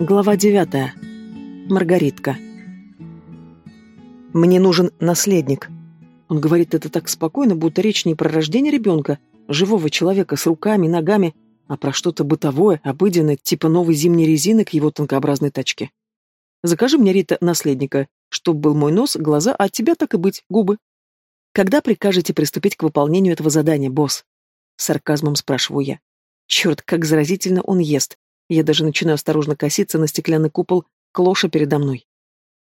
Глава девятая. Маргаритка. Мне нужен наследник. Он говорит это так спокойно, будто речь не про рождение ребенка, живого человека с руками, ногами, а про что-то бытовое, обыденное, типа новой зимней резины к его тонкообразной тачке. Закажи мне, Рита, наследника, чтоб был мой нос, глаза, а от тебя так и быть, губы. Когда прикажете приступить к выполнению этого задания, босс? С сарказмом спрашиваю я. Черт, как заразительно он ест. Я даже начинаю осторожно коситься на стеклянный купол клоша передо мной.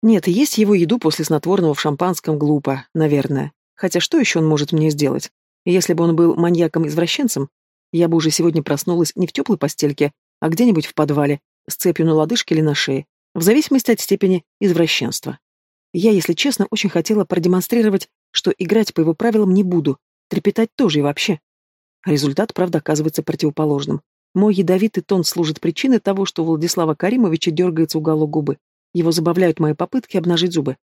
Нет, есть его еду после снотворного в шампанском глупо, наверное. Хотя что еще он может мне сделать? Если бы он был маньяком-извращенцем, я бы уже сегодня проснулась не в теплой постельке, а где-нибудь в подвале, с цепью на лодыжке или на шее, в зависимости от степени извращенства. Я, если честно, очень хотела продемонстрировать, что играть по его правилам не буду, трепетать тоже и вообще. Результат, правда, оказывается противоположным. Мой ядовитый тон служит причиной того, что у Владислава Каримовича дергается уголок губы. Его забавляют мои попытки обнажить зубы.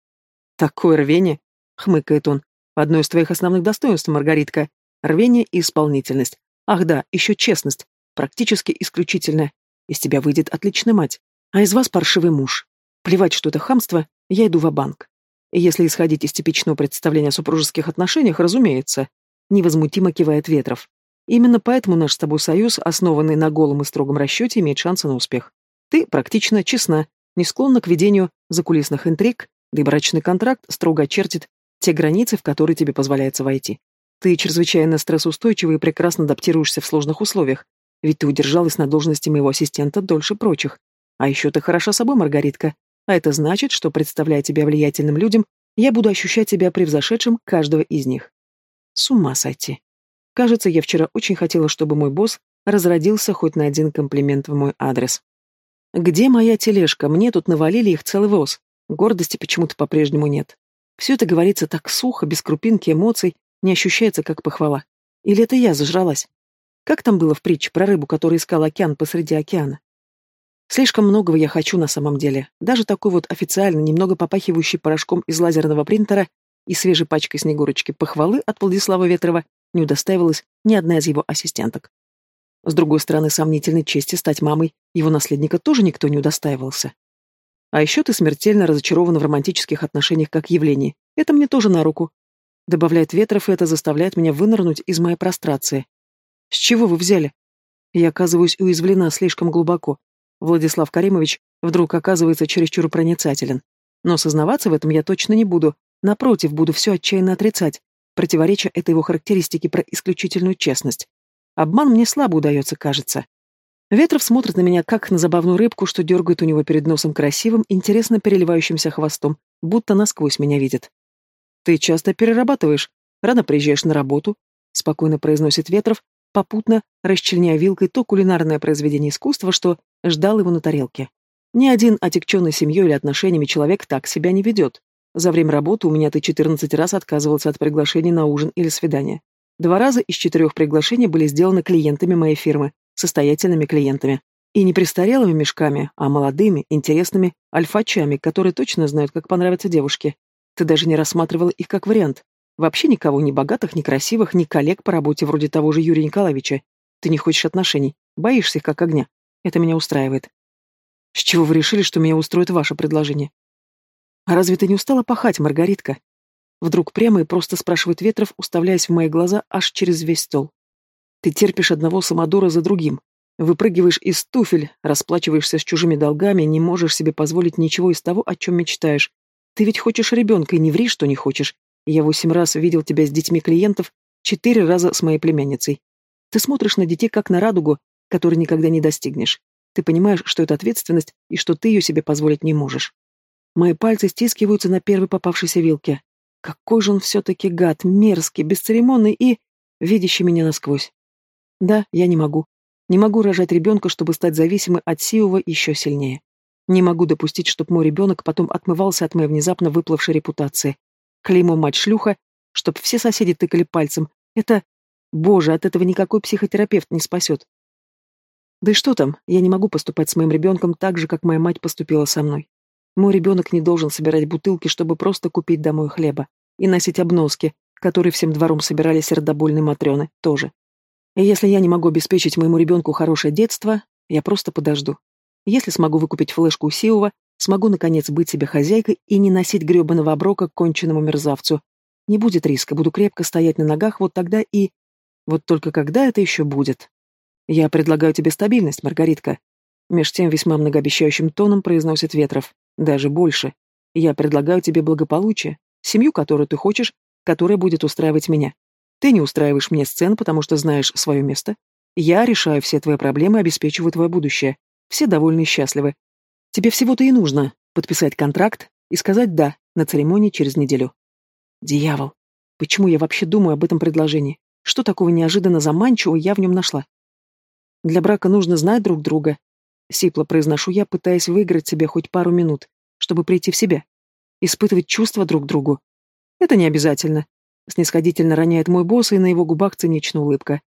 «Такое рвение!» — хмыкает он. «Одно из твоих основных достоинств, Маргаритка. Рвение и исполнительность. Ах да, еще честность. Практически исключительная. Из тебя выйдет отличная мать. А из вас паршивый муж. Плевать, что это хамство, я иду в банк Если исходить из типичного представления о супружеских отношениях, разумеется. Невозмутимо кивает Ветров. Именно поэтому наш с тобой союз, основанный на голом и строгом расчете, имеет шансы на успех. Ты практично честна, не склонна к ведению закулисных интриг, да и брачный контракт строго очертит те границы, в которые тебе позволяется войти. Ты чрезвычайно стрессоустойчива и прекрасно адаптируешься в сложных условиях, ведь ты удержалась на должности моего ассистента дольше прочих. А еще ты хороша собой, Маргаритка, а это значит, что, представляя тебя влиятельным людям, я буду ощущать себя превзошедшим каждого из них. С ума сойти. Кажется, я вчера очень хотела, чтобы мой босс разродился хоть на один комплимент в мой адрес. Где моя тележка? Мне тут навалили их целый воз. Гордости почему-то по-прежнему нет. Все это говорится так сухо, без крупинки эмоций, не ощущается как похвала. Или это я зажралась? Как там было в притче про рыбу, которая искала океан посреди океана? Слишком многого я хочу на самом деле. Даже такой вот официально, немного попахивающий порошком из лазерного принтера и свежей пачкой снегурочки похвалы от Владислава Ветрова не удостаивалась ни одна из его ассистенток. С другой стороны, сомнительной чести стать мамой его наследника тоже никто не удостаивался. А еще ты смертельно разочарована в романтических отношениях как явлении. Это мне тоже на руку. Добавляет Ветров, и это заставляет меня вынырнуть из моей прострации. С чего вы взяли? Я оказываюсь уязвлена слишком глубоко. Владислав Каримович вдруг оказывается чересчур проницателен. Но сознаваться в этом я точно не буду. Напротив, буду все отчаянно отрицать противореча этой его характеристике про исключительную честность. Обман мне слабо удается, кажется. Ветров смотрит на меня, как на забавную рыбку, что дергает у него перед носом красивым, интересно переливающимся хвостом, будто насквозь меня видит. «Ты часто перерабатываешь, рано приезжаешь на работу», — спокойно произносит Ветров, попутно расчленяя вилкой то кулинарное произведение искусства, что ждал его на тарелке. Ни один отягченный семьей или отношениями человек так себя не ведет. За время работы у меня ты 14 раз отказывался от приглашений на ужин или свидание. Два раза из четырех приглашений были сделаны клиентами моей фирмы, состоятельными клиентами. И не престарелыми мешками, а молодыми, интересными альфачами, которые точно знают, как понравятся девушке. Ты даже не рассматривала их как вариант. Вообще никого, ни богатых, ни красивых, ни коллег по работе вроде того же Юрия Николаевича. Ты не хочешь отношений, боишься их как огня. Это меня устраивает. С чего вы решили, что меня устроит ваше предложение? «А разве ты не устала пахать, Маргаритка?» Вдруг прямо и просто спрашивает Ветров, уставляясь в мои глаза аж через весь стол. «Ты терпишь одного самодура за другим, выпрыгиваешь из туфель, расплачиваешься с чужими долгами, не можешь себе позволить ничего из того, о чем мечтаешь. Ты ведь хочешь ребенка и не ври, что не хочешь. Я восемь раз видел тебя с детьми клиентов, четыре раза с моей племянницей. Ты смотришь на детей как на радугу, которой никогда не достигнешь. Ты понимаешь, что это ответственность и что ты ее себе позволить не можешь. Мои пальцы стискиваются на первой попавшейся вилке. Какой же он все-таки гад, мерзкий, бесцеремонный и... видящий меня насквозь. Да, я не могу. Не могу рожать ребенка, чтобы стать зависимой от Сиова еще сильнее. Не могу допустить, чтобы мой ребенок потом отмывался от моей внезапно выплывшей репутации. Клеймо мать-шлюха, чтоб все соседи тыкали пальцем. Это... Боже, от этого никакой психотерапевт не спасет. Да и что там, я не могу поступать с моим ребенком так же, как моя мать поступила со мной. Мой ребенок не должен собирать бутылки, чтобы просто купить домой хлеба. И носить обноски, которые всем двором собирали сердобольные матрены, тоже. И если я не могу обеспечить моему ребенку хорошее детство, я просто подожду. Если смогу выкупить флешку у Сиова, смогу, наконец, быть себе хозяйкой и не носить гребаного оброка к конченному мерзавцу. Не будет риска, буду крепко стоять на ногах, вот тогда и... Вот только когда это еще будет? Я предлагаю тебе стабильность, Маргаритка. Меж тем весьма многообещающим тоном произносит Ветров. Даже больше. Я предлагаю тебе благополучие, семью, которую ты хочешь, которая будет устраивать меня. Ты не устраиваешь мне сцен, потому что знаешь свое место. Я решаю все твои проблемы, обеспечиваю твое будущее. Все довольны и счастливы. Тебе всего-то и нужно подписать контракт и сказать «да» на церемонии через неделю. Дьявол. Почему я вообще думаю об этом предложении? Что такого неожиданно заманчивого я в нем нашла? Для брака нужно знать друг друга. Сипло произношу я, пытаясь выиграть себе хоть пару минут, чтобы прийти в себя. Испытывать чувства друг к другу. Это не обязательно. Снисходительно роняет мой босс, и на его губах циничная улыбка.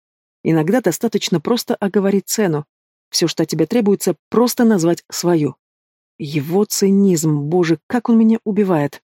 Иногда достаточно просто оговорить цену. Все, что тебе требуется, просто назвать свою. Его цинизм, боже, как он меня убивает.